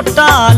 है